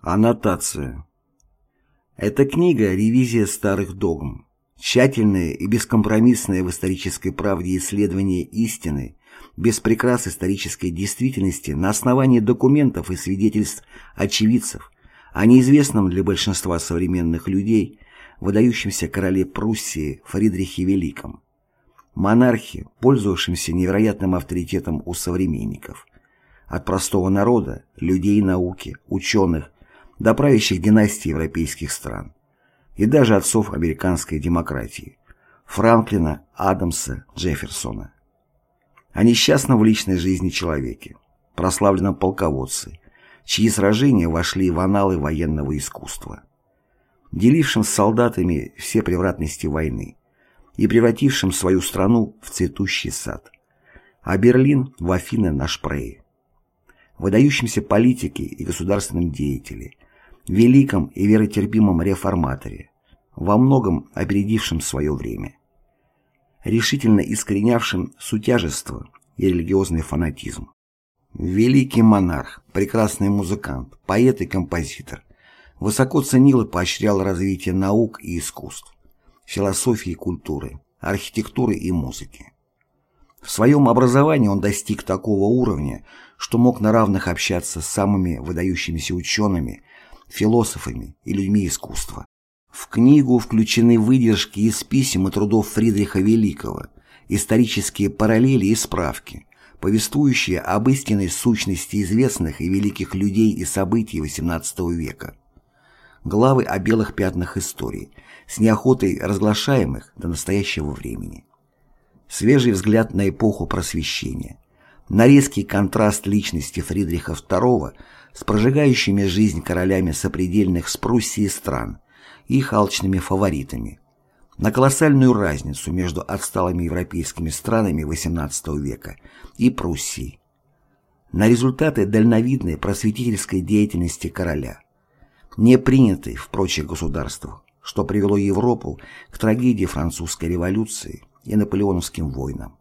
Аннотация. Эта книга – ревизия старых догм, тщательное и бескомпромиссное в исторической правде исследование истины, без прикрас исторической действительности на основании документов и свидетельств очевидцев о неизвестном для большинства современных людей выдающемся короле Пруссии Фридрихе Великом, монархе, пользовавшемся невероятным авторитетом у современников, от простого народа, людей науки, ученых, до правящих династий европейских стран и даже отцов американской демократии Франклина, Адамса, Джефферсона. О несчастном в личной жизни человеке, прославленном полководце, чьи сражения вошли в аналы военного искусства, делившим с солдатами все превратности войны и превратившим свою страну в цветущий сад, а Берлин в Афины на Шпрее выдающемся политике и государственном деятеле, великом и веротерпимом реформаторе, во многом опередившем свое время, решительно искоренявшим сутяжество и религиозный фанатизм. Великий монарх, прекрасный музыкант, поэт и композитор, высоко ценил и поощрял развитие наук и искусств, философии и культуры, архитектуры и музыки. В своем образовании он достиг такого уровня, что мог на равных общаться с самыми выдающимися учеными, философами и людьми искусства. В книгу включены выдержки из писем и трудов Фридриха Великого, исторические параллели и справки, повествующие об истинной сущности известных и великих людей и событий XVIII века. Главы о белых пятнах истории, с неохотой разглашаемых до настоящего времени. Свежий взгляд на эпоху просвещения, на резкий контраст личности Фридриха II с прожигающими жизнь королями сопредельных с Пруссией стран их алчными фаворитами, на колоссальную разницу между отсталыми европейскими странами XVIII века и Пруссией, на результаты дальновидной просветительской деятельности короля, не принятой в прочих государствах, что привело Европу к трагедии французской революции и наполеоновским войнам.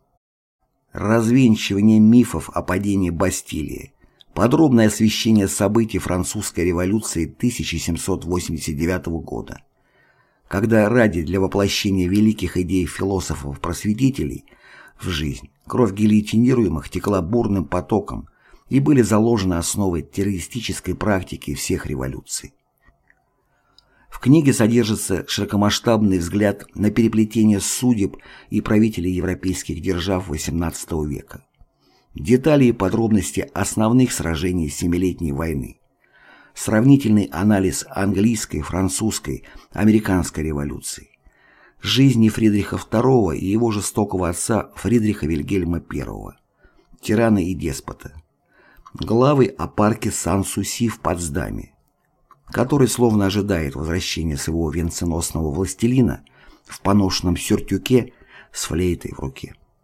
Развенчивание мифов о падении Бастилии, подробное освещение событий французской революции 1789 года, когда ради для воплощения великих идей философов-просветителей в жизнь кровь гильотинируемых текла бурным потоком и были заложены основы террористической практики всех революций. В книге содержится широкомасштабный взгляд на переплетение судеб и правителей европейских держав XVIII века. Детали и подробности основных сражений Семилетней войны. Сравнительный анализ английской, французской, американской революций. Жизни Фридриха II и его жестокого отца Фридриха Вильгельма I. Тирана и деспота. Главы о парке Сан-Суси в Потсдаме который словно ожидает возвращения своего венценосного властелина в поношенном сюртюке с флейтой в руке.